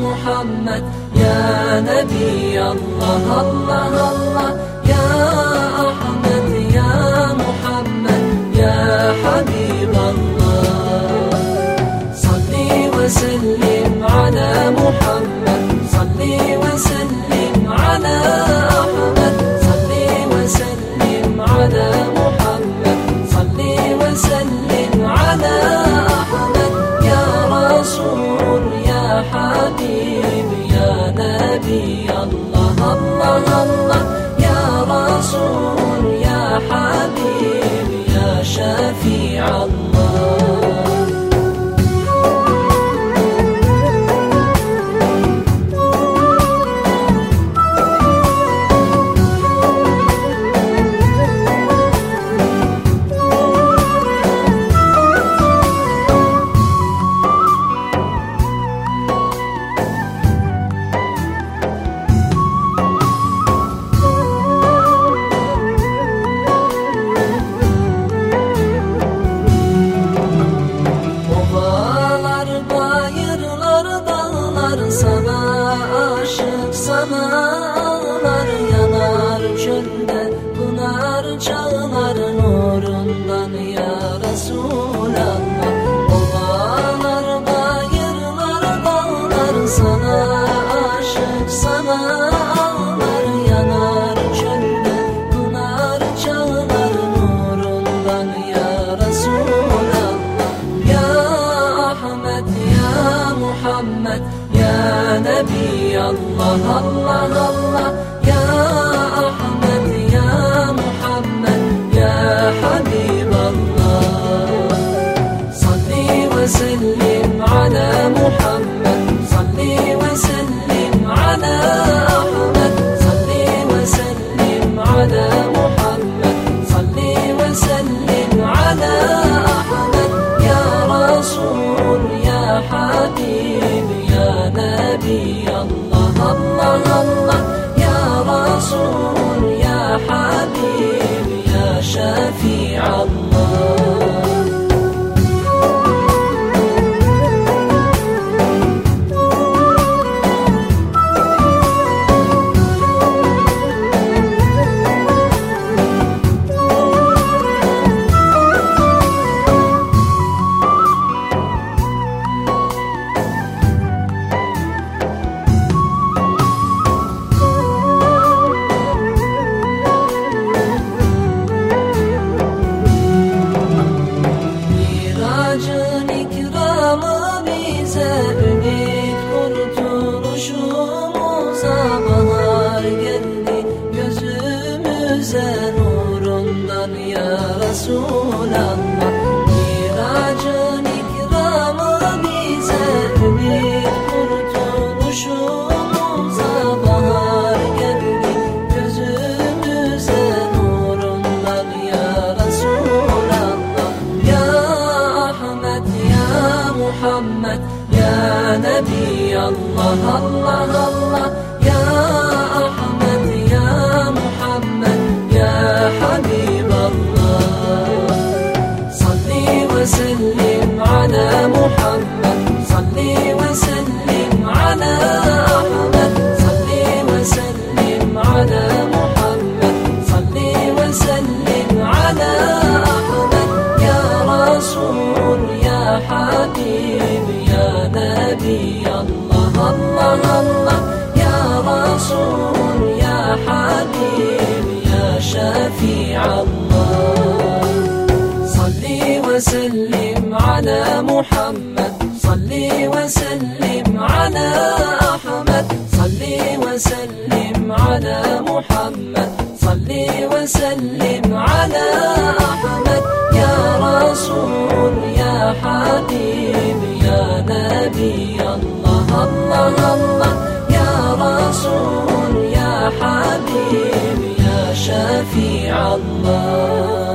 محمد. يا نبي الله الله الله. يا أحمد يا محمد. يا حبيب الله. صلي وسلم على محمد. صلي وسلم على أحمد. صلي وسلم على محمد الله. الله الله يا رسول يا حبيب يا شفيع الله. Dağlar yanar çölde Pınar çağlar nurunda شفيع gözümüze nurundan ya Resulallah. Miracın ikramı bize ümit kurtuluşumuza bahar geldi. Gözümüze nurundan ya Resulallah. Ya Ahmet ya Muhammed ya Nebi Allah Allah Allah. Ya Ahmet الله الله يا رسول يا حبيب يا شفيع الله. صلي وسلم على محمد صلي وسلم على أحمد. صلي وسلم على محمد صلي وسلم على رسول يا حبيب يا شفيع الله.